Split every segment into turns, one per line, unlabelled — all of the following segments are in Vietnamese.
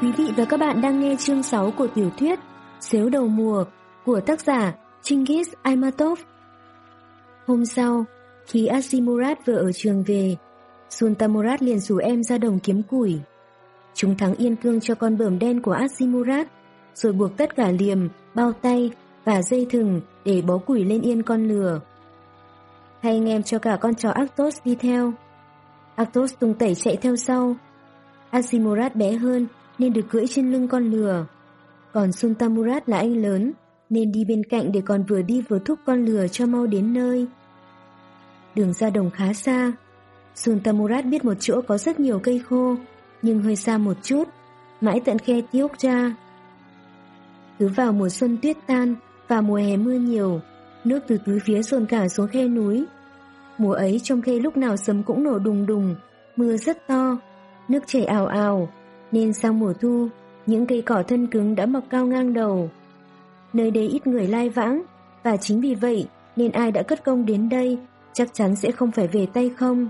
Quý vị và các bạn đang nghe chương 6 của tiểu thuyết Xếu đầu mùa của tác giả Chingis Aimatov. Hôm sau, khi Asimurat vừa ở trường về, Sultamurat liền rủ em ra đồng kiếm củi. Chúng thắng yên cương cho con bờm đen của Asimurat, rồi buộc tất cả liềm, bao tay và dây thừng để bó củi lên yên con lừa. Hay anh em cho cả con chó Actos đi theo. Actos tung tẩy chạy theo sau. Asimurat bé hơn nên được cưỡi trên lưng con lừa. Còn Sultamurat là anh lớn nên đi bên cạnh để còn vừa đi vừa thúc con lừa cho mau đến nơi. Đường ra đồng khá xa. Sultamurat biết một chỗ có rất nhiều cây khô nhưng hơi xa một chút, mãi tận khe Tiốc ra. Cứ vào mùa xuân tuyết tan và mùa hè mưa nhiều, nước từ tứ phía dồn cả xuống khe núi. Mùa ấy trong khe lúc nào sấm cũng nổ đùng đùng, mưa rất to, nước chảy ào ào, nên sang mùa thu, những cây cỏ thân cứng đã mọc cao ngang đầu. Nơi đây ít người lai vãng, và chính vì vậy nên ai đã cất công đến đây chắc chắn sẽ không phải về tay không.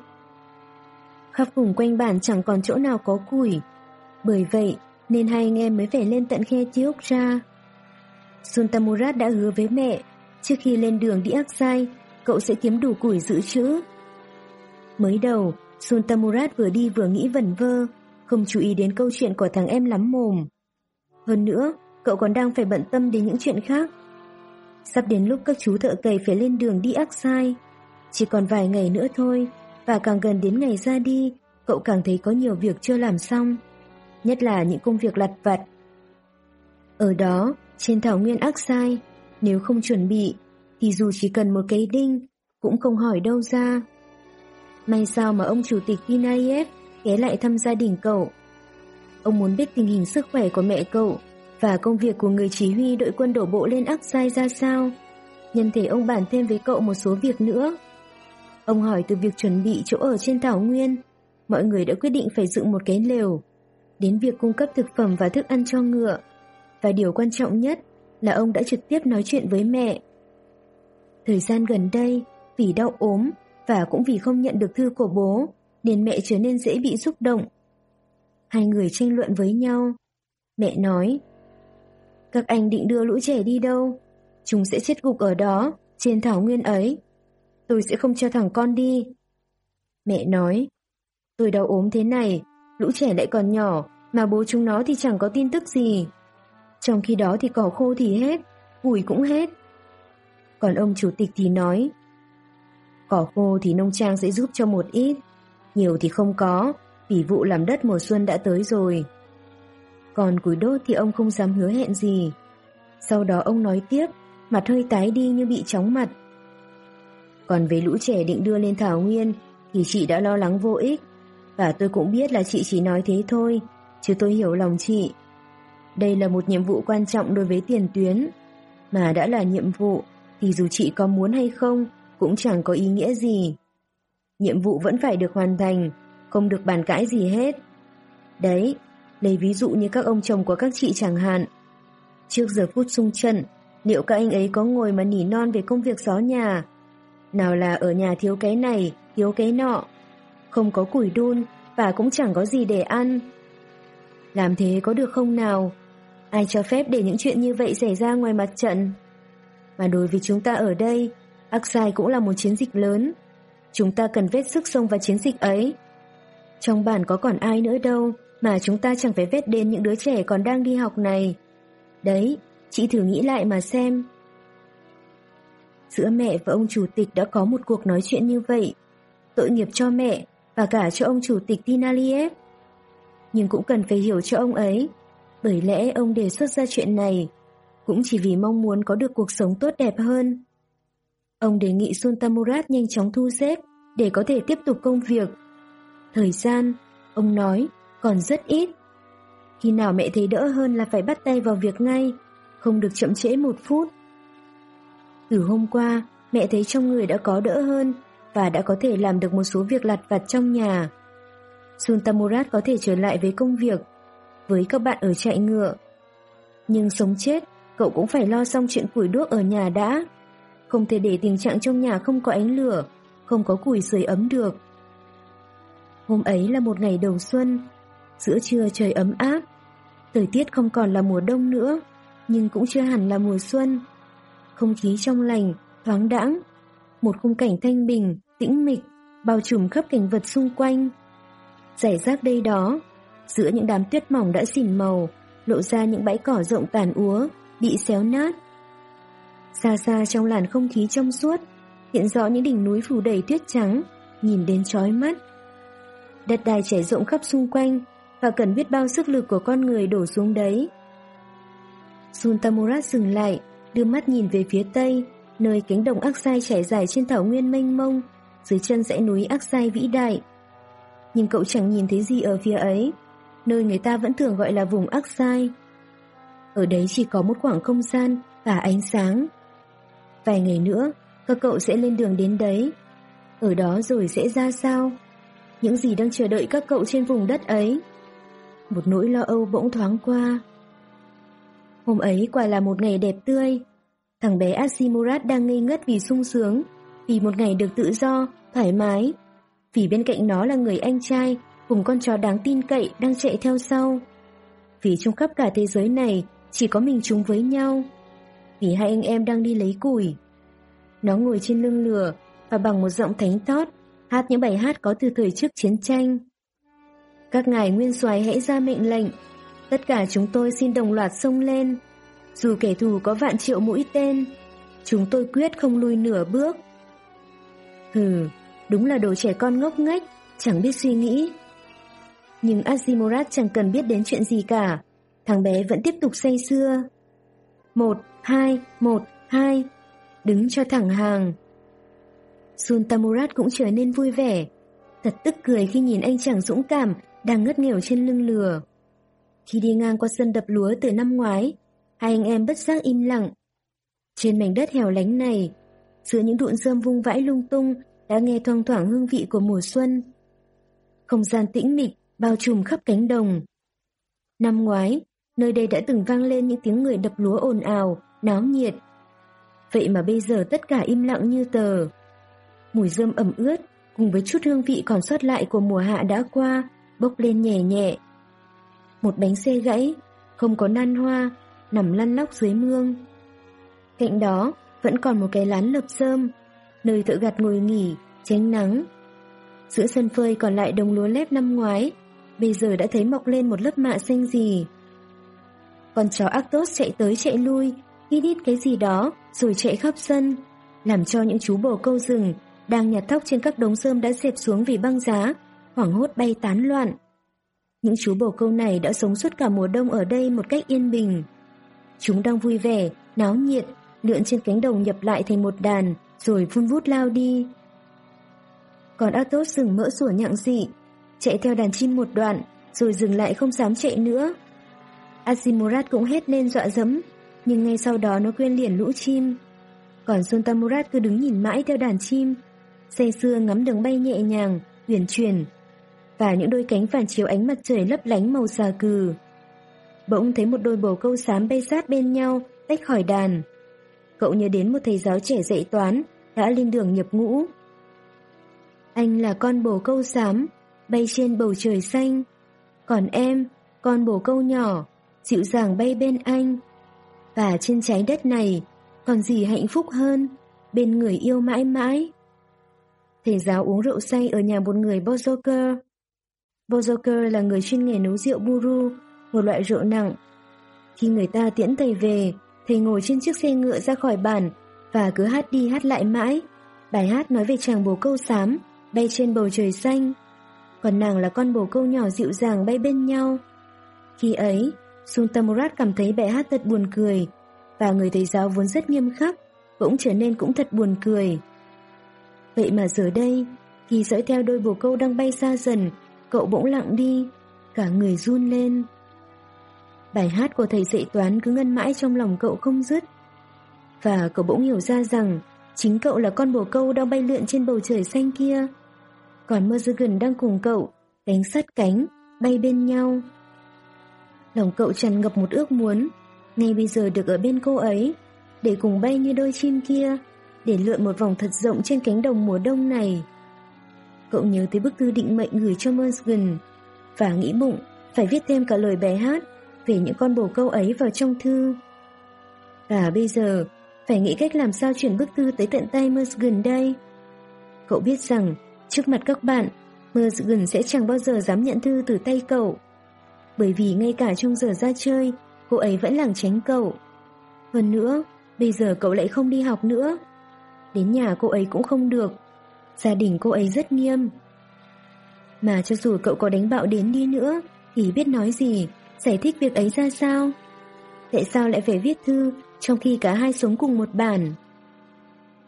Khắp vùng quanh bản chẳng còn chỗ nào có củi, bởi vậy nên hai anh em mới phải lên tận khe Chiốc ra. Suntamurat đã hứa với mẹ, trước khi lên đường đi Aksai, cậu sẽ kiếm đủ củi giữ chữ. Mới đầu, Suntamurat vừa đi vừa nghĩ vẩn vơ, không chú ý đến câu chuyện của thằng em lắm mồm. Hơn nữa, cậu còn đang phải bận tâm đến những chuyện khác. Sắp đến lúc các chú thợ cày phải lên đường đi Aksai. Chỉ còn vài ngày nữa thôi, và càng gần đến ngày ra đi, cậu càng thấy có nhiều việc chưa làm xong. Nhất là những công việc lặt vặt. Ở đó, trên thảo nguyên Aksai, nếu không chuẩn bị, thì dù chỉ cần một cái đinh, cũng không hỏi đâu ra. May sao mà ông chủ tịch Pinayev ghé lại thăm gia đình cậu. Ông muốn biết tình hình sức khỏe của mẹ cậu và công việc của người chỉ huy đội quân đổ bộ lên Aksai ra sao. Nhân thể ông bàn thêm với cậu một số việc nữa. Ông hỏi từ việc chuẩn bị chỗ ở trên thảo nguyên, mọi người đã quyết định phải dựng một cái lều, đến việc cung cấp thực phẩm và thức ăn cho ngựa. Và điều quan trọng nhất là ông đã trực tiếp nói chuyện với mẹ. Thời gian gần đây, vì đau ốm và cũng vì không nhận được thư của bố, nên mẹ trở nên dễ bị xúc động. Hai người tranh luận với nhau. Mẹ nói, các anh định đưa lũ trẻ đi đâu? Chúng sẽ chết gục ở đó, trên thảo nguyên ấy. Tôi sẽ không cho thằng con đi. Mẹ nói, tôi đau ốm thế này, lũ trẻ lại còn nhỏ, mà bố chúng nó thì chẳng có tin tức gì. Trong khi đó thì cỏ khô thì hết, củi cũng hết. Còn ông chủ tịch thì nói, cỏ khô thì nông trang sẽ giúp cho một ít, nhiều thì không có, vì vụ làm đất mùa xuân đã tới rồi. Còn củi đốt thì ông không dám hứa hẹn gì. Sau đó ông nói tiếp, mặt hơi tái đi như bị chóng mặt. Còn về lũ trẻ định đưa lên Thảo Nguyên thì chị đã lo lắng vô ích. Và tôi cũng biết là chị chỉ nói thế thôi, chứ tôi hiểu lòng chị. Đây là một nhiệm vụ quan trọng đối với tiền tuyến. Mà đã là nhiệm vụ thì dù chị có muốn hay không cũng chẳng có ý nghĩa gì. Nhiệm vụ vẫn phải được hoàn thành, không được bàn cãi gì hết. Đấy, lấy ví dụ như các ông chồng của các chị chẳng hạn. Trước giờ phút sung trận, liệu các anh ấy có ngồi mà nỉ non về công việc xó nhà? Nào là ở nhà thiếu cái này, thiếu cái nọ, không có củi đun và cũng chẳng có gì để ăn. Làm thế có được không nào? Ai cho phép để những chuyện như vậy xảy ra ngoài mặt trận? Mà đối với chúng ta ở đây, Aksai cũng là một chiến dịch lớn. Chúng ta cần vết sức sông vào chiến dịch ấy. Trong bản có còn ai nữa đâu mà chúng ta chẳng phải vết đến những đứa trẻ còn đang đi học này. Đấy, chị thử nghĩ lại mà xem. Giữa mẹ và ông chủ tịch đã có một cuộc nói chuyện như vậy. Tội nghiệp cho mẹ và cả cho ông chủ tịch Tinaliev. Nhưng cũng cần phải hiểu cho ông ấy, bởi lẽ ông đề xuất ra chuyện này cũng chỉ vì mong muốn có được cuộc sống tốt đẹp hơn. Ông đề nghị Sultamurat nhanh chóng thu xếp để có thể tiếp tục công việc. Thời gian, ông nói, còn rất ít. Khi nào mẹ thấy đỡ hơn là phải bắt tay vào việc ngay, không được chậm trễ một phút. Từ hôm qua, mẹ thấy trong người đã có đỡ hơn và đã có thể làm được một số việc lặt vặt trong nhà. Sultamurat có thể trở lại với công việc, với các bạn ở chạy ngựa. Nhưng sống chết, cậu cũng phải lo xong chuyện củi đuốc ở nhà đã. Không thể để tình trạng trong nhà không có ánh lửa, không có củi sưởi ấm được. Hôm ấy là một ngày đầu xuân, giữa trưa trời ấm áp. Thời tiết không còn là mùa đông nữa, nhưng cũng chưa hẳn là mùa xuân. Không khí trong lành, thoáng đãng, một khung cảnh thanh bình, tĩnh mịch, bao trùm khắp cảnh vật xung quanh. Giải rác đây đó, giữa những đám tuyết mỏng đã xỉn màu, lộ ra những bãi cỏ rộng tàn úa, bị xéo nát. Xa xa trong làn không khí trong suốt, hiện rõ những đỉnh núi phủ đầy tuyết trắng, nhìn đến chói mắt. Đất đai trải rộng khắp xung quanh và cần biết bao sức lực của con người đổ xuống đấy. Sultamurat dừng lại, đưa mắt nhìn về phía tây, nơi cánh đồng Aksai trải dài trên thảo nguyên mênh mông, dưới chân dãy núi Aksai vĩ đại. Nhưng cậu chẳng nhìn thấy gì ở phía ấy, nơi người ta vẫn thường gọi là vùng Aksai. Ở đấy chỉ có một khoảng không gian và ánh sáng. Vài ngày nữa, các cậu sẽ lên đường đến đấy. Ở đó rồi sẽ ra sao? Những gì đang chờ đợi các cậu trên vùng đất ấy? Một nỗi lo âu bỗng thoáng qua. Hôm ấy quả là một ngày đẹp tươi. Thằng bé Asimurat đang ngây ngất vì sung sướng, vì một ngày được tự do, thoải mái. Vì bên cạnh nó là người anh trai cùng con chó đáng tin cậy đang chạy theo sau. Vì trong khắp cả thế giới này chỉ có mình chúng với nhau. Vì hai anh em đang đi lấy củi. Nó ngồi trên lưng lửa và bằng một giọng thánh thót hát những bài hát có từ thời trước chiến tranh. Các ngài nguyên soái hãy ra mệnh lệnh, tất cả chúng tôi xin đồng loạt xông lên. Dù kẻ thù có vạn triệu mũi tên, chúng tôi quyết không lùi nửa bước. Hừ, đúng là đồ trẻ con ngốc nghếch, chẳng biết suy nghĩ. Nhưng Azimurat chẳng cần biết đến chuyện gì cả, thằng bé vẫn tiếp tục say sưa. Một, hai, một, hai, đứng cho thẳng hàng. Sun Tamurat cũng trở nên vui vẻ, thật tức cười khi nhìn anh chàng dũng cảm đang ngất nghèo trên lưng lừa. Khi đi ngang qua sân đập lúa từ năm ngoái, hai anh em bất giác im lặng. Trên mảnh đất hẻo lánh này, giữa những đụn rơm vung vãi lung tung đã nghe thoang thoảng hương vị của mùa xuân. Không gian tĩnh mịch bao trùm khắp cánh đồng. Năm ngoái, nơi đây đã từng vang lên những tiếng người đập lúa ồn ào, náo nhiệt. Vậy mà bây giờ tất cả im lặng như tờ. Mùi rơm ẩm ướt cùng với chút hương vị còn sót lại của mùa hạ đã qua bốc lên nhẹ nhẹ. Một bánh xe gãy, không có nan hoa, nằm lăn lóc dưới mương. Cạnh đó vẫn còn một cái lán lợp sơm, nơi thợ gặt ngồi nghỉ, tránh nắng. Giữa sân phơi còn lại đồng lúa lép năm ngoái, bây giờ đã thấy mọc lên một lớp mạ xanh gì. Con chó Actos chạy tới chạy lui, hít hít cái gì đó, rồi chạy khắp sân, làm cho những chú bồ câu rừng đang nhặt thóc trên các đống rơm đã dẹp xuống vì băng giá, hoảng hốt bay tán loạn. Những chú bồ câu này đã sống suốt cả mùa đông ở đây một cách yên bình. Chúng đang vui vẻ, náo nhiệt, lượn trên cánh đồng nhập lại thành một đàn, rồi vun vút lao đi. Còn Athos dừng mỡ sủa nhặng dị, chạy theo đàn chim một đoạn, rồi dừng lại không dám chạy nữa. Asimurat cũng hết lên dọa dẫm, nhưng ngay sau đó nó quên liền lũ chim. Còn Sultamurat cứ đứng nhìn mãi theo đàn chim, say sưa ngắm đường bay nhẹ nhàng, uyển chuyển, và những đôi cánh phản chiếu ánh mặt trời lấp lánh màu xà cừ. Bỗng thấy một đôi bồ câu xám bay sát bên nhau, tách khỏi đàn. Cậu nhớ đến một thầy giáo trẻ dạy toán, đã lên đường nhập ngũ. Anh là con bồ câu xám, bay trên bầu trời xanh. Còn em, con bồ câu nhỏ, dịu dàng bay bên anh. Và trên trái đất này, còn gì hạnh phúc hơn, bên người yêu mãi mãi. Thầy giáo uống rượu say ở nhà một người Bozoker. Bozoker là người chuyên nghề nấu rượu buru, một loại rượu nặng. Khi người ta tiễn thầy về, thầy ngồi trên chiếc xe ngựa ra khỏi bản và cứ hát đi hát lại mãi. Bài hát nói về chàng bồ câu xám, bay trên bầu trời xanh. Còn nàng là con bồ câu nhỏ dịu dàng bay bên nhau. Khi ấy, Sultamurat cảm thấy bài hát thật buồn cười, và người thầy giáo vốn rất nghiêm khắc, bỗng trở nên cũng thật buồn cười. Vậy mà giờ đây, khi dõi theo đôi bồ câu đang bay xa dần, cậu bỗng lặng đi, cả người run lên. Bài hát của thầy dạy toán cứ ngân mãi trong lòng cậu không dứt. Và cậu bỗng hiểu ra rằng chính cậu là con bồ câu đang bay lượn trên bầu trời xanh kia. Còn Merzagan đang cùng cậu, đánh sát cánh, bay bên nhau. Lòng cậu tràn ngập một ước muốn, ngay bây giờ được ở bên cô ấy, để cùng bay như đôi chim kia, để lượn một vòng thật rộng trên cánh đồng mùa đông này. Cậu nhớ tới bức thư định mệnh gửi cho Mergen và nghĩ bụng phải viết thêm cả lời bài hát về những con bồ câu ấy vào trong thư. Và bây giờ, phải nghĩ cách làm sao chuyển bức thư tới tận tay Mersgen đây. Cậu biết rằng, trước mặt các bạn, Mersgen sẽ chẳng bao giờ dám nhận thư từ tay cậu. Bởi vì ngay cả trong giờ ra chơi, cô ấy vẫn lảng tránh cậu. Hơn nữa, bây giờ cậu lại không đi học nữa. Đến nhà cô ấy cũng không được. Gia đình cô ấy rất nghiêm. Mà cho dù cậu có đánh bạo đến đi nữa, thì biết nói gì, giải thích việc ấy ra sao? Tại sao lại phải viết thư trong khi cả hai sống cùng một bản?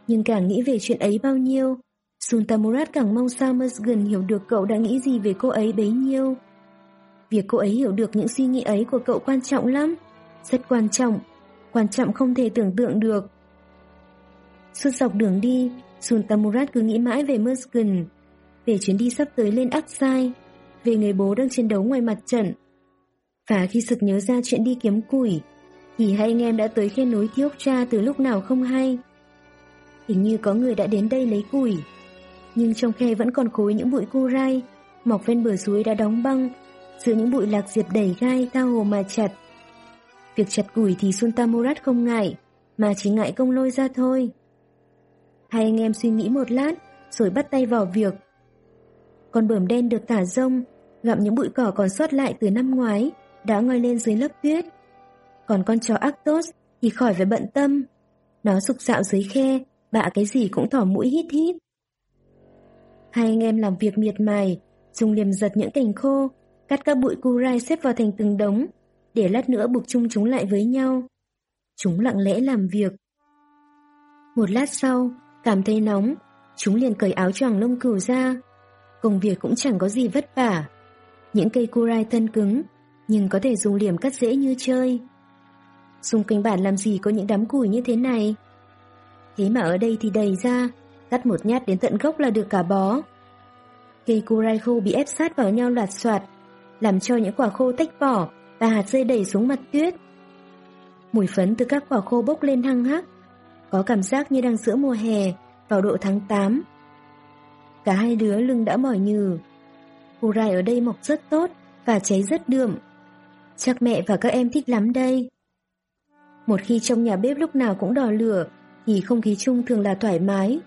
Nhưng càng nghĩ về chuyện ấy bao nhiêu, Sultamurat càng mong sao Musgan hiểu được cậu đã nghĩ gì về cô ấy bấy nhiêu. Việc cô ấy hiểu được những suy nghĩ ấy của cậu quan trọng lắm, rất quan trọng, quan trọng không thể tưởng tượng được. Suốt dọc đường đi, Sultamurat cứ nghĩ mãi về Muskin, về chuyến đi sắp tới lên Aksai, về người bố đang chiến đấu ngoài mặt trận. Và khi sực nhớ ra chuyện đi kiếm củi, thì hai anh em đã tới khe núi Thiokcha từ lúc nào không hay. Hình như có người đã đến đây lấy củi, nhưng trong khe vẫn còn khối những bụi cu rai, mọc ven bờ suối đã đóng băng, giữa những bụi lạc diệp đầy gai tha hồ mà chặt. Việc chặt củi thì Sultamurat không ngại, mà chỉ ngại công lôi ra thôi. Hai anh em suy nghĩ một lát, rồi bắt tay vào việc. Con bờm đen được thả rông, gặm những bụi cỏ còn sót lại từ năm ngoái, đã ngoi lên dưới lớp tuyết. Còn con chó Actos thì khỏi phải bận tâm. Nó sục sạo dưới khe, bạ cái gì cũng thỏ mũi hít hít. Hai anh em làm việc miệt mài, dùng liềm giật những cành khô, cắt các bụi cu rai xếp vào thành từng đống, để lát nữa buộc chung chúng lại với nhau. Chúng lặng lẽ làm việc. Một lát sau, cảm thấy nóng, chúng liền cởi áo choàng lông cừu ra. Công việc cũng chẳng có gì vất vả. Những cây cu rai thân cứng, nhưng có thể dùng liềm cắt dễ như chơi. Xung quanh bản làm gì có những đám củi như thế này? Thế mà ở đây thì đầy ra, cắt một nhát đến tận gốc là được cả bó. Cây cu rai khô bị ép sát vào nhau loạt soạt, làm cho những quả khô tách vỏ và hạt rơi đầy xuống mặt tuyết. Mùi phấn từ các quả khô bốc lên hăng hắc, có cảm giác như đang giữa mùa hè vào độ tháng 8. Cả hai đứa lưng đã mỏi nhừ. Củ rai ở đây mọc rất tốt và cháy rất đượm. Chắc mẹ và các em thích lắm đây. Một khi trong nhà bếp lúc nào cũng đỏ lửa thì không khí chung thường là thoải mái.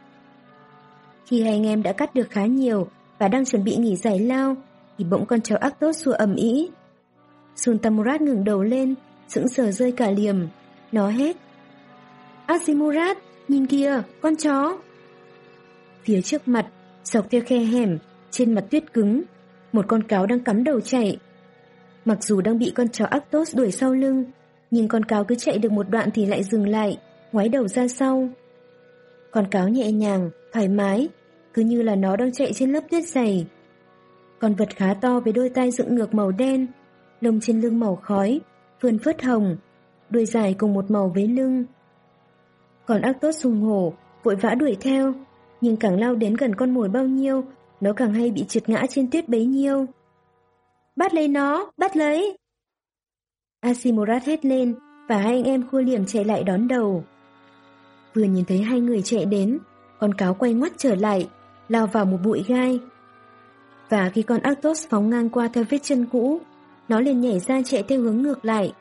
Khi hai anh em đã cắt được khá nhiều và đang chuẩn bị nghỉ giải lao thì bỗng con chó ác tốt xua ầm ĩ. Sultamurat ngừng đầu lên, sững sờ rơi cả liềm. Nó hét. Azimurat, nhìn kìa, con chó. Phía trước mặt, dọc theo khe hẻm, trên mặt tuyết cứng, một con cáo đang cắm đầu chạy. Mặc dù đang bị con chó Actos đuổi sau lưng, nhưng con cáo cứ chạy được một đoạn thì lại dừng lại, ngoái đầu ra sau. Con cáo nhẹ nhàng, thoải mái, cứ như là nó đang chạy trên lớp tuyết dày. Con vật khá to với đôi tai dựng ngược màu đen, lông trên lưng màu khói, vườn phớt hồng, đuôi dài cùng một màu với lưng. Còn ác tốt sùng hổ, vội vã đuổi theo, nhưng càng lao đến gần con mồi bao nhiêu, nó càng hay bị trượt ngã trên tuyết bấy nhiêu. Bắt lấy nó, bắt lấy! Asimorat hét lên, và hai anh em khua liềm chạy lại đón đầu. Vừa nhìn thấy hai người chạy đến, con cáo quay ngoắt trở lại, lao vào một bụi gai. Và khi con arctos phóng ngang qua theo vết chân cũ, nó liền nhảy ra chạy theo hướng ngược lại.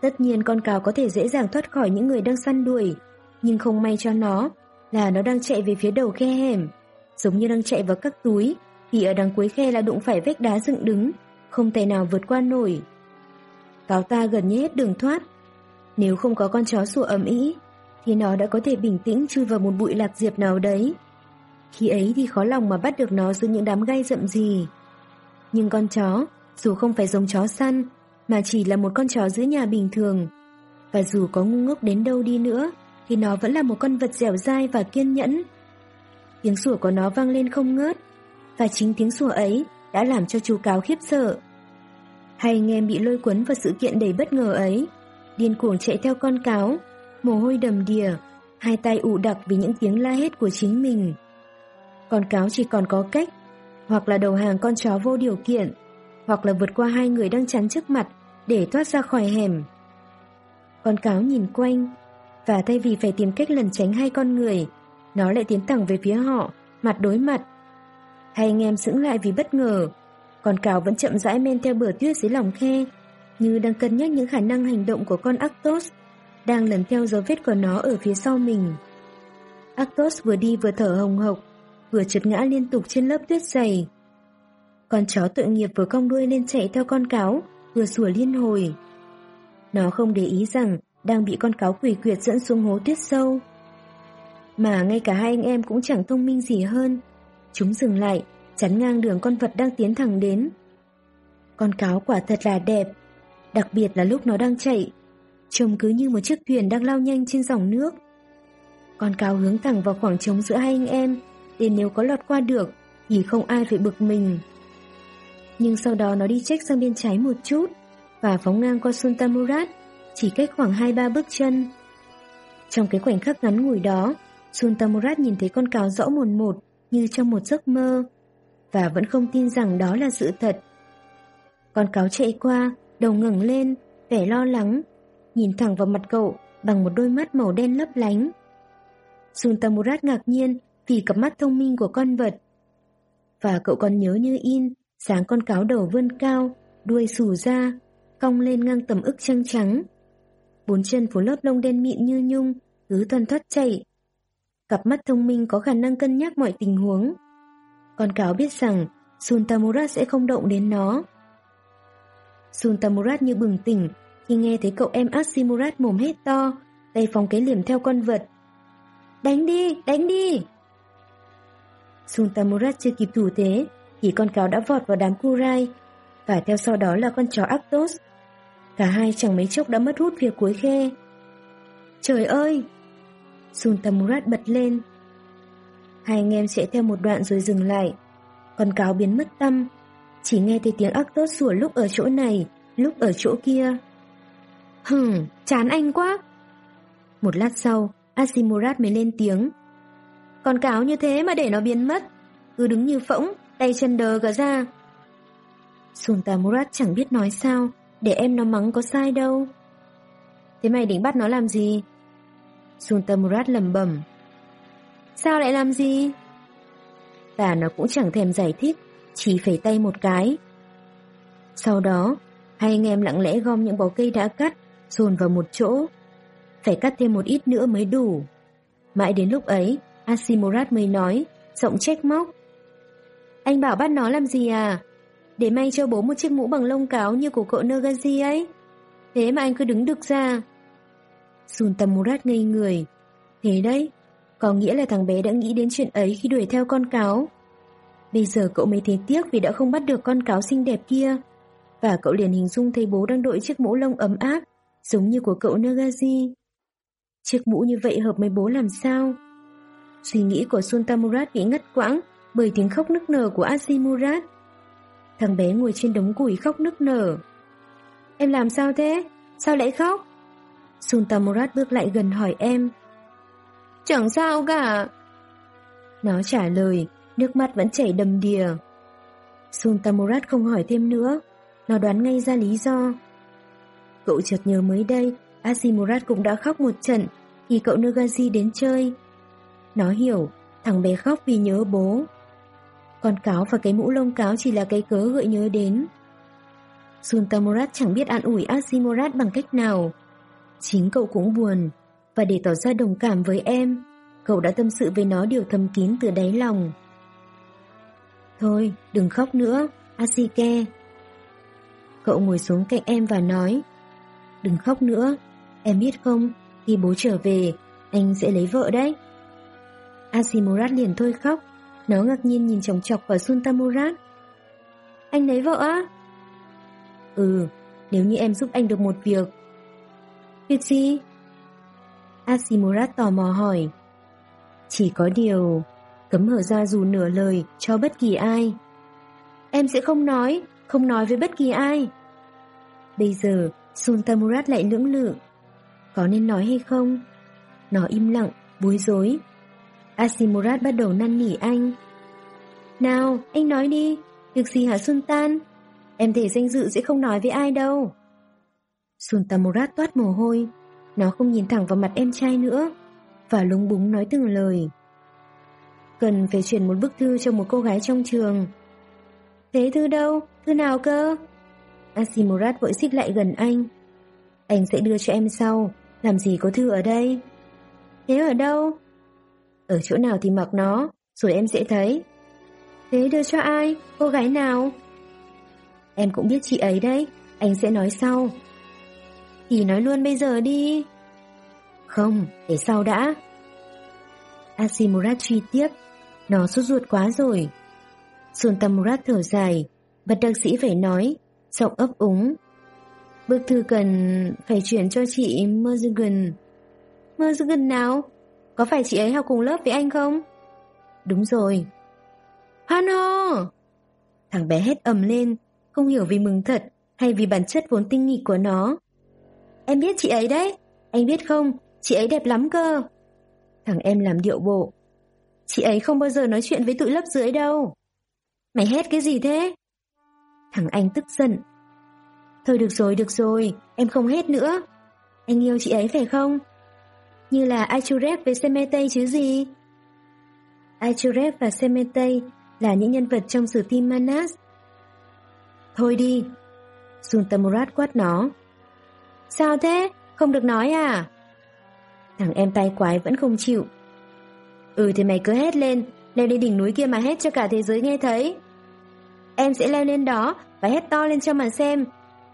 Tất nhiên con cáo có thể dễ dàng thoát khỏi những người đang săn đuổi, nhưng không may cho nó là nó đang chạy về phía đầu khe hẻm, giống như đang chạy vào các túi, thì ở đằng cuối khe là đụng phải vách đá dựng đứng, không thể nào vượt qua nổi. Cáo ta gần như hết đường thoát. Nếu không có con chó sủa ầm ĩ, thì nó đã có thể bình tĩnh chui vào một bụi lạc diệp nào đấy. Khi ấy thì khó lòng mà bắt được nó giữa những đám gai rậm gì. Nhưng con chó, dù không phải giống chó săn, mà chỉ là một con chó giữa nhà bình thường. Và dù có ngu ngốc đến đâu đi nữa, thì nó vẫn là một con vật dẻo dai và kiên nhẫn. Tiếng sủa của nó vang lên không ngớt, và chính tiếng sủa ấy đã làm cho chú cáo khiếp sợ. Hai anh em bị lôi cuốn vào sự kiện đầy bất ngờ ấy, điên cuồng chạy theo con cáo, mồ hôi đầm đìa, hai tay ù đặc vì những tiếng la hét của chính mình. Con cáo chỉ còn có cách, hoặc là đầu hàng con chó vô điều kiện, hoặc là vượt qua hai người đang chắn trước mặt để thoát ra khỏi hẻm. Con cáo nhìn quanh, và thay vì phải tìm cách lần tránh hai con người, nó lại tiến thẳng về phía họ, mặt đối mặt. Hai anh em sững lại vì bất ngờ, con cáo vẫn chậm rãi men theo bờ tuyết dưới lòng khe, như đang cân nhắc những khả năng hành động của con Actos, đang lần theo dấu vết của nó ở phía sau mình. Actos vừa đi vừa thở hồng hộc, vừa trượt ngã liên tục trên lớp tuyết dày. Con chó tội nghiệp vừa cong đuôi lên chạy theo con cáo, vừa sủa liên hồi. Nó không để ý rằng đang bị con cáo quỷ quyệt dẫn xuống hố tuyết sâu. Mà ngay cả hai anh em cũng chẳng thông minh gì hơn. Chúng dừng lại, chắn ngang đường con vật đang tiến thẳng đến. Con cáo quả thật là đẹp, đặc biệt là lúc nó đang chạy. Trông cứ như một chiếc thuyền đang lao nhanh trên dòng nước. Con cáo hướng thẳng vào khoảng trống giữa hai anh em, tiền nếu có lọt qua được, thì không ai phải bực mình. Nhưng sau đó nó đi trách sang bên trái một chút, và phóng ngang qua Sultamurat, chỉ cách khoảng 2-3 bước chân. Trong cái khoảnh khắc ngắn ngủi đó, Sultamurat nhìn thấy con cáo rõ mồn một như trong một giấc mơ, và vẫn không tin rằng đó là sự thật. Con cáo chạy qua, đầu ngẩng lên, vẻ lo lắng, nhìn thẳng vào mặt cậu bằng một đôi mắt màu đen lấp lánh. Sultamurat ngạc nhiên vì cặp mắt thông minh của con vật. Và cậu còn nhớ như in, sáng con cáo đầu vươn cao, đuôi xù ra, cong lên ngang tầm ức trăng trắng. Bốn chân phủ lớp lông đen mịn như nhung, cứ thoăn thoát chạy. Cặp mắt thông minh có khả năng cân nhắc mọi tình huống. Con cáo biết rằng Suntamurat sẽ không động đến nó. Suntamurat như bừng tỉnh khi nghe thấy cậu em Asimurat mồm hết to, tay phóng cái liềm theo con vật. Đánh đi, đánh đi! Sultamurat chưa kịp thủ thế, thì con cáo đã vọt vào đám Kurai, và theo sau đó là con chó Actos. Cả hai chẳng mấy chốc đã mất hút phía cuối khe. Trời ơi! Sultamurat bật lên. Hai anh em chạy theo một đoạn rồi dừng lại. Con cáo biến mất tâm, chỉ nghe thấy tiếng Actos sủa lúc ở chỗ này, lúc ở chỗ kia. Hừm, chán anh quá! Một lát sau, Asimurat mới lên tiếng còn cáo như thế mà để nó biến mất, cứ đứng như phỗng, tay chân đờ gờ ra. Sultamurat chẳng biết nói sao, để em nó mắng có sai đâu. Thế mày định bắt nó làm gì? Sultamurat lầm bẩm. Sao lại làm gì? Và nó cũng chẳng thèm giải thích, chỉ phẩy tay một cái. Sau đó, hai anh em lặng lẽ gom những bó cây đã cắt, dồn vào một chỗ. Phải cắt thêm một ít nữa mới đủ. Mãi đến lúc ấy, Asimorat mới nói, giọng trách móc. Anh bảo bắt nó làm gì à? Để may cho bố một chiếc mũ bằng lông cáo như của cậu Nagaji ấy. Thế mà anh cứ đứng được ra. Sultamurat ngây người. Thế đấy, có nghĩa là thằng bé đã nghĩ đến chuyện ấy khi đuổi theo con cáo. Bây giờ cậu mới thấy tiếc vì đã không bắt được con cáo xinh đẹp kia. Và cậu liền hình dung thấy bố đang đội chiếc mũ lông ấm áp, giống như của cậu Nagaji. Chiếc mũ như vậy hợp với bố làm sao? Suy nghĩ của Sultamurat bị ngất quãng bởi tiếng khóc nức nở của Asimurat. Thằng bé ngồi trên đống củi khóc nức nở. Em làm sao thế? Sao lại khóc? Sultamurat bước lại gần hỏi em. Chẳng sao cả. Nó trả lời, nước mắt vẫn chảy đầm đìa. Sultamurat không hỏi thêm nữa, nó đoán ngay ra lý do. Cậu chợt nhớ mới đây, Asimurat cũng đã khóc một trận khi cậu Nagaji đến chơi. Nó hiểu, thằng bé khóc vì nhớ bố. Con cáo và cái mũ lông cáo chỉ là cái cớ gợi nhớ đến. Sultamurat chẳng biết an ủi Asimurat bằng cách nào. Chính cậu cũng buồn, và để tỏ ra đồng cảm với em, cậu đã tâm sự với nó điều thầm kín từ đáy lòng. Thôi, đừng khóc nữa, Asike. Cậu ngồi xuống cạnh em và nói, đừng khóc nữa, em biết không, khi bố trở về, anh sẽ lấy vợ đấy. Asimurat liền thôi khóc, nó ngạc nhiên nhìn chồng chọc vào Sultamurat. Anh lấy vợ á? Ừ, nếu như em giúp anh được một việc. Việc gì? Asimurat tò mò hỏi. Chỉ có điều, cấm hở ra dù nửa lời cho bất kỳ ai. Em sẽ không nói, không nói với bất kỳ ai. Bây giờ, Sultamurat lại lưỡng lự. Có nên nói hay không? Nó im lặng, bối rối. Asimurat bắt đầu năn nỉ anh. Nào, anh nói đi, việc gì hả Sultan? Em thể danh dự sẽ không nói với ai đâu. Sultan Murat toát mồ hôi, nó không nhìn thẳng vào mặt em trai nữa, và lúng búng nói từng lời. Cần phải chuyển một bức thư cho một cô gái trong trường. Thế thư đâu? Thư nào cơ? Asimurat vội xích lại gần anh. Anh sẽ đưa cho em sau, làm gì có thư ở đây? Thế ở đâu? Ở chỗ nào thì mặc nó, rồi em sẽ thấy. Thế đưa cho ai? Cô gái nào? Em cũng biết chị ấy đấy, anh sẽ nói sau. Thì nói luôn bây giờ đi. Không, để sau đã. Asimurat truy tiếp, nó sốt ruột quá rồi. Sultamurat thở dài, bật đặc sĩ phải nói, giọng ấp úng. Bức thư cần phải chuyển cho chị Merzigan. Merzigan nào? Có phải chị ấy học cùng lớp với anh không? Đúng rồi. Hano! Thằng bé hét ầm lên, không hiểu vì mừng thật hay vì bản chất vốn tinh nghịch của nó. Em biết chị ấy đấy, anh biết không, chị ấy đẹp lắm cơ. Thằng em làm điệu bộ. Chị ấy không bao giờ nói chuyện với tụi lớp dưới đâu. Mày hét cái gì thế? Thằng anh tức giận. Thôi được rồi, được rồi, em không hét nữa. Anh yêu chị ấy phải không? Như là Achuret với Semetei chứ gì? Achuret và Semetei là những nhân vật trong sử thi Manas. Thôi đi. Suntamurat quát nó. Sao thế? Không được nói à? Thằng em tay quái vẫn không chịu. Ừ thì mày cứ hét lên, leo lên đỉnh núi kia mà hét cho cả thế giới nghe thấy. Em sẽ leo lên đó và hét to lên cho mà xem.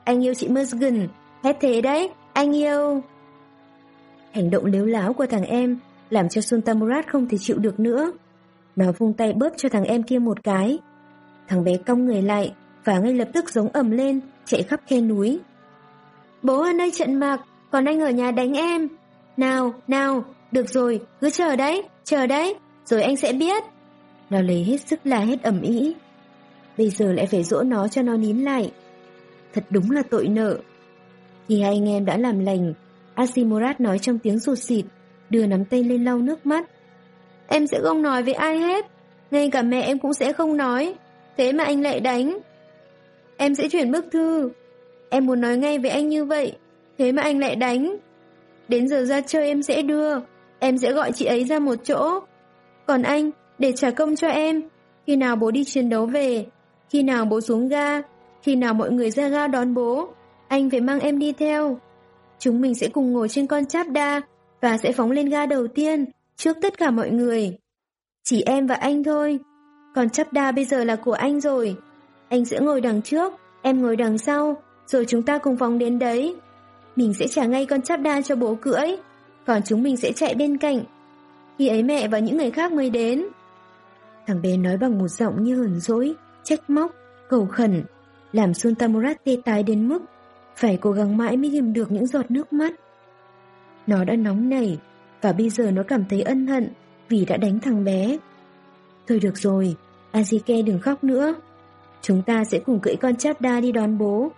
Anh yêu chị Musgun, hét thế đấy, anh yêu. Hành động lếu láo của thằng em làm cho Sultamurat không thể chịu được nữa. Nó vung tay bóp cho thằng em kia một cái. Thằng bé cong người lại và ngay lập tức giống ầm lên, chạy khắp khe núi. Bố ở nơi trận mạc, còn anh ở nhà đánh em. Nào, nào, được rồi, cứ chờ đấy, chờ đấy, rồi anh sẽ biết. Nó lấy hết sức la hết ẩm ý. Bây giờ lại phải dỗ nó cho nó nín lại. Thật đúng là tội nợ. Khi hai anh em đã làm lành, Asimurat nói trong tiếng rụt xịt, đưa nắm tay lên lau nước mắt. Em sẽ không nói với ai hết, ngay cả mẹ em cũng sẽ không nói, thế mà anh lại đánh. Em sẽ chuyển bức thư, em muốn nói ngay với anh như vậy, thế mà anh lại đánh. Đến giờ ra chơi em sẽ đưa, em sẽ gọi chị ấy ra một chỗ. Còn anh, để trả công cho em, khi nào bố đi chiến đấu về, khi nào bố xuống ga, khi nào mọi người ra ga đón bố, anh phải mang em đi theo. Chúng mình sẽ cùng ngồi trên con cháp đa và sẽ phóng lên ga đầu tiên trước tất cả mọi người. Chỉ em và anh thôi. Còn chắp đa bây giờ là của anh rồi. Anh sẽ ngồi đằng trước, em ngồi đằng sau, rồi chúng ta cùng phóng đến đấy. Mình sẽ trả ngay con chắp đa cho bố cưỡi, còn chúng mình sẽ chạy bên cạnh. Khi ấy mẹ và những người khác mới đến. Thằng bé nói bằng một giọng như hờn dỗi, trách móc, cầu khẩn, làm Sultamurat tê tái đến mức phải cố gắng mãi mới ghim được những giọt nước mắt. Nó đã nóng nảy, và bây giờ nó cảm thấy ân hận vì đã đánh thằng bé. Thôi được rồi, Azike đừng khóc nữa. Chúng ta sẽ cùng cưỡi con chapda đa đi đón bố.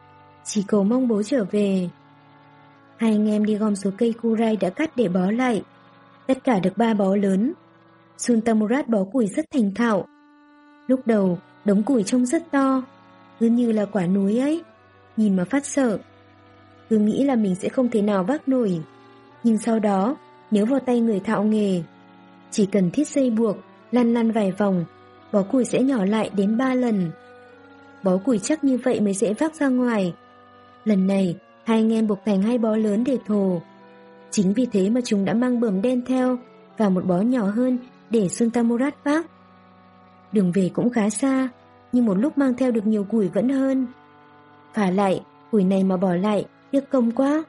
Chỉ cầu mong bố trở về. Hai anh em đi gom số cây kurai đã cắt để bó lại. Tất cả được ba bó lớn. Suntamurat bó củi rất thành thạo. Lúc đầu, đống củi trông rất to, cứ như là quả núi ấy. Nhìn mà phát sợ. Cứ nghĩ là mình sẽ không thể nào vác nổi. Nhưng sau đó, nếu vào tay người thạo nghề, chỉ cần thiết dây buộc, lăn lăn vài vòng, bó củi sẽ nhỏ lại đến 3 lần. Bó củi chắc như vậy mới dễ vác ra ngoài. Lần này, hai anh em buộc thành hai bó lớn để thồ. Chính vì thế mà chúng đã mang bờm đen theo và một bó nhỏ hơn để Suntamurat vác. Đường về cũng khá xa, nhưng một lúc mang theo được nhiều củi vẫn hơn. Phả lại, củi này mà bỏ lại, tiếc công quá.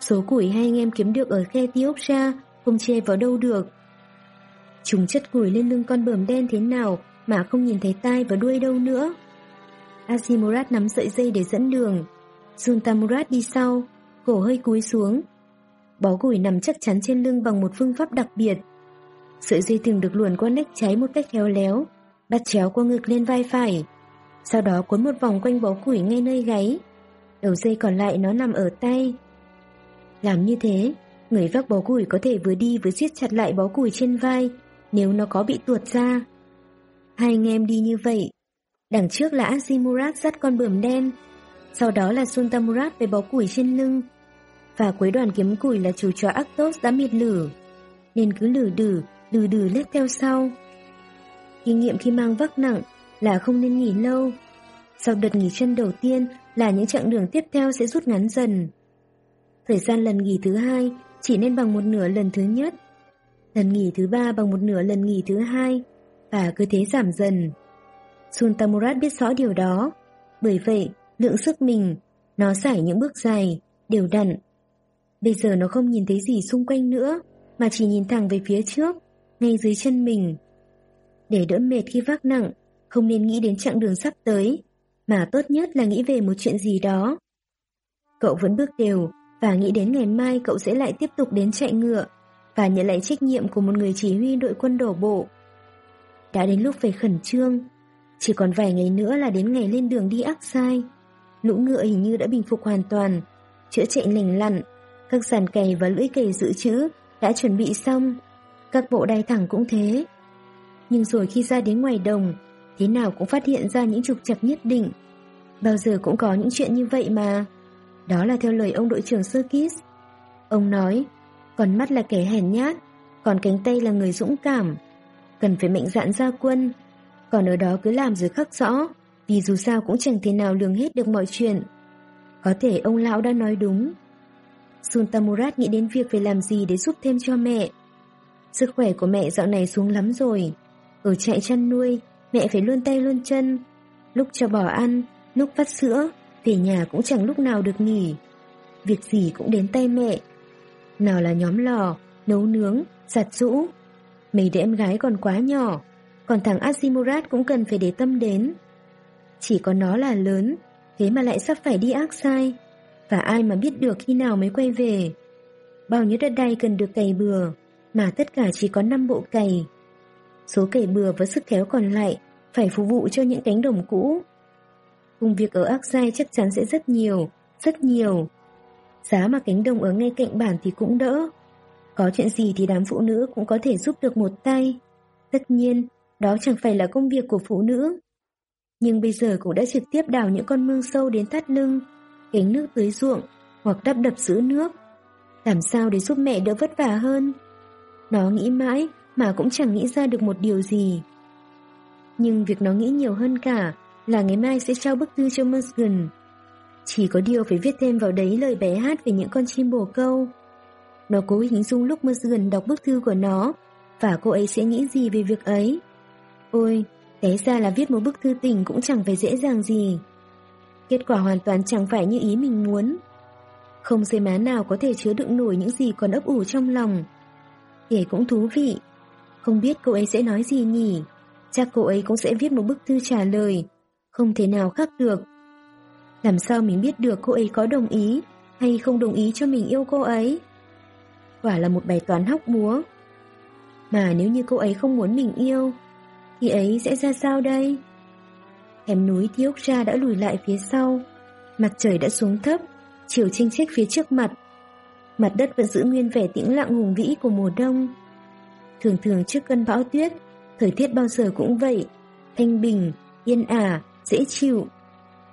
Số củi hai anh em kiếm được ở khe tiốc ra không che vào đâu được. Chúng chất củi lên lưng con bờm đen thế nào mà không nhìn thấy tai và đuôi đâu nữa. Asimurat nắm sợi dây để dẫn đường. Suntamurat đi sau, cổ hơi cúi xuống. Bó củi nằm chắc chắn trên lưng bằng một phương pháp đặc biệt. Sợi dây thường được luồn qua nách trái một cách khéo léo, bắt chéo qua ngực lên vai phải. Sau đó cuốn một vòng quanh bó củi ngay nơi gáy. Đầu dây còn lại nó nằm ở tay. Làm như thế, người vác bó củi có thể vừa đi vừa siết chặt lại bó củi trên vai nếu nó có bị tuột ra. Hai anh em đi như vậy. Đằng trước là Azimurat dắt con bướm đen, sau đó là Sultamurat với bó củi trên lưng, và cuối đoàn kiếm củi là chủ trò Actos đã miệt lử, nên cứ lử đử, lử đử lết theo sau. Kinh nghiệm khi mang vác nặng là không nên nghỉ lâu. sau đợt nghỉ chân đầu tiên là những chặng đường tiếp theo sẽ rút ngắn dần. Thời gian lần nghỉ thứ hai chỉ nên bằng một nửa lần thứ nhất. Lần nghỉ thứ ba bằng một nửa lần nghỉ thứ hai và cứ thế giảm dần. Sultamurat biết rõ điều đó. Bởi vậy, lượng sức mình, nó giải những bước dài, đều đặn. Bây giờ nó không nhìn thấy gì xung quanh nữa, mà chỉ nhìn thẳng về phía trước, ngay dưới chân mình. Để đỡ mệt khi vác nặng, không nên nghĩ đến chặng đường sắp tới, mà tốt nhất là nghĩ về một chuyện gì đó. Cậu vẫn bước đều và nghĩ đến ngày mai cậu sẽ lại tiếp tục đến chạy ngựa và nhận lại trách nhiệm của một người chỉ huy đội quân đổ bộ. Đã đến lúc phải khẩn trương, chỉ còn vài ngày nữa là đến ngày lên đường đi ác sai. Lũ ngựa hình như đã bình phục hoàn toàn, chữa chạy lành lặn, các sàn cày và lưỡi cày dự trữ đã chuẩn bị xong, các bộ đai thẳng cũng thế. Nhưng rồi khi ra đến ngoài đồng, thế nào cũng phát hiện ra những trục trặc nhất định. Bao giờ cũng có những chuyện như vậy mà. Đó là theo lời ông đội trưởng Serkis. Ông nói, còn mắt là kẻ hèn nhát, còn cánh tay là người dũng cảm. Cần phải mạnh dạn ra quân, còn ở đó cứ làm rồi khắc rõ, vì dù sao cũng chẳng thể nào lường hết được mọi chuyện. Có thể ông lão đã nói đúng. Sultamurat nghĩ đến việc phải làm gì để giúp thêm cho mẹ. Sức khỏe của mẹ dạo này xuống lắm rồi. Ở chạy chăn nuôi, mẹ phải luôn tay luôn chân. Lúc cho bò ăn, lúc vắt sữa, về nhà cũng chẳng lúc nào được nghỉ. Việc gì cũng đến tay mẹ. Nào là nhóm lò, nấu nướng, giặt rũ. Mấy đứa em gái còn quá nhỏ, còn thằng Azimurat cũng cần phải để tâm đến. Chỉ có nó là lớn, thế mà lại sắp phải đi ác sai. Và ai mà biết được khi nào mới quay về. Bao nhiêu đất đai cần được cày bừa, mà tất cả chỉ có 5 bộ cày. Số cày bừa với sức kéo còn lại phải phục vụ cho những cánh đồng cũ. Công việc ở ác sai chắc chắn sẽ rất nhiều, rất nhiều. Giá mà cánh đồng ở ngay cạnh bản thì cũng đỡ. Có chuyện gì thì đám phụ nữ cũng có thể giúp được một tay. Tất nhiên, đó chẳng phải là công việc của phụ nữ. Nhưng bây giờ cũng đã trực tiếp đào những con mương sâu đến thắt lưng, cánh nước tưới ruộng hoặc đắp đập giữ nước. Làm sao để giúp mẹ đỡ vất vả hơn? Nó nghĩ mãi mà cũng chẳng nghĩ ra được một điều gì. Nhưng việc nó nghĩ nhiều hơn cả là ngày mai sẽ trao bức thư cho Musgun. Chỉ có điều phải viết thêm vào đấy lời bé hát về những con chim bồ câu. Nó cố hình dung lúc Musgun đọc bức thư của nó và cô ấy sẽ nghĩ gì về việc ấy. Ôi, té ra là viết một bức thư tình cũng chẳng phải dễ dàng gì. Kết quả hoàn toàn chẳng phải như ý mình muốn. Không dây má nào có thể chứa đựng nổi những gì còn ấp ủ trong lòng. Kể cũng thú vị. Không biết cô ấy sẽ nói gì nhỉ? Chắc cô ấy cũng sẽ viết một bức thư trả lời. Không thể nào khác được. Làm sao mình biết được cô ấy có đồng ý hay không đồng ý cho mình yêu cô ấy? Quả là một bài toán hóc búa. Mà nếu như cô ấy không muốn mình yêu, thì ấy sẽ ra sao đây? Hẻm núi Thiốc ra đã lùi lại phía sau, mặt trời đã xuống thấp, chiều chênh chếch phía trước mặt. Mặt đất vẫn giữ nguyên vẻ tĩnh lặng hùng vĩ của mùa đông. Thường thường trước cơn bão tuyết, thời tiết bao giờ cũng vậy, thanh bình, yên ả, dễ chịu.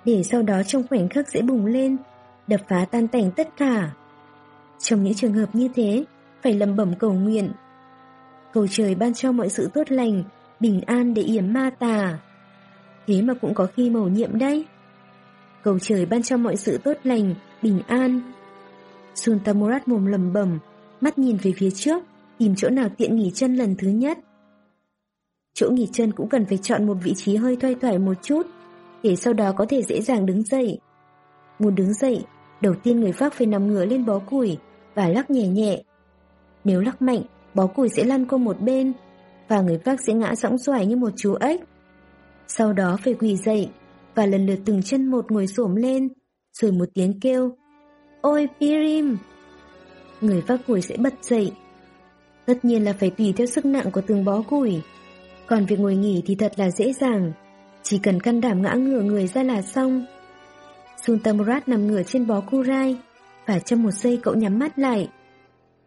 Để sau đó trong khoảnh khắc dễ bùng lên, đập phá tan tành tất cả. Trong những trường hợp như thế, phải lầm bẩm cầu nguyện. Cầu trời ban cho mọi sự tốt lành, bình an để yểm ma tà. Thế mà cũng có khi mầu nhiệm đấy. Cầu trời ban cho mọi sự tốt lành, bình an. Sultamurat mồm lầm bẩm, mắt nhìn về phía trước, tìm chỗ nào tiện nghỉ chân lần thứ nhất. Chỗ nghỉ chân cũng cần phải chọn một vị trí hơi thoai thoải một chút, để sau đó có thể dễ dàng đứng dậy. Muốn đứng dậy, đầu tiên người vác phải nằm ngửa lên bó củi và lắc nhẹ nhẹ. Nếu lắc mạnh, bó củi sẽ lăn qua một bên, và người vác sẽ ngã sõng xoài như một chú ếch. Sau đó phải quỳ dậy, và lần lượt từng chân một ngồi xổm lên, rồi một tiếng kêu, Ôi Pirim! Người vác củi sẽ bật dậy. Tất nhiên là phải tùy theo sức nặng của từng bó củi. Còn việc ngồi nghỉ thì thật là dễ dàng, chỉ cần can đảm ngã ngửa người ra là xong. Sultamurat nằm ngửa trên bó kurai, và trong một giây cậu nhắm mắt lại.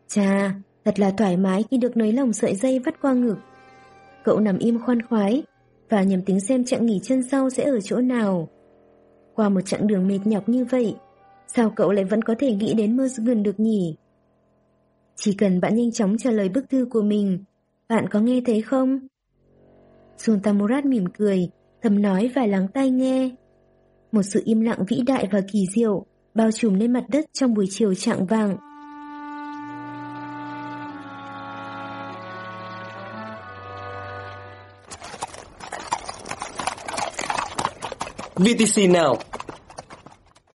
Chà, thật là thoải mái khi được nới lỏng sợi dây vắt qua ngực. Cậu nằm im khoan khoái, và nhầm tính xem chặng nghỉ chân sau sẽ ở chỗ nào. Qua một chặng đường mệt nhọc như vậy, sao cậu lại vẫn có thể nghĩ đến mơ gần được nhỉ? Chỉ cần bạn nhanh chóng trả lời bức thư của mình, bạn có nghe thấy không? Sultamurat mỉm cười, thầm nói và lắng tai nghe. Một sự im lặng vĩ đại và kỳ diệu bao trùm lên mặt đất trong buổi chiều trạng vàng.
VTC Now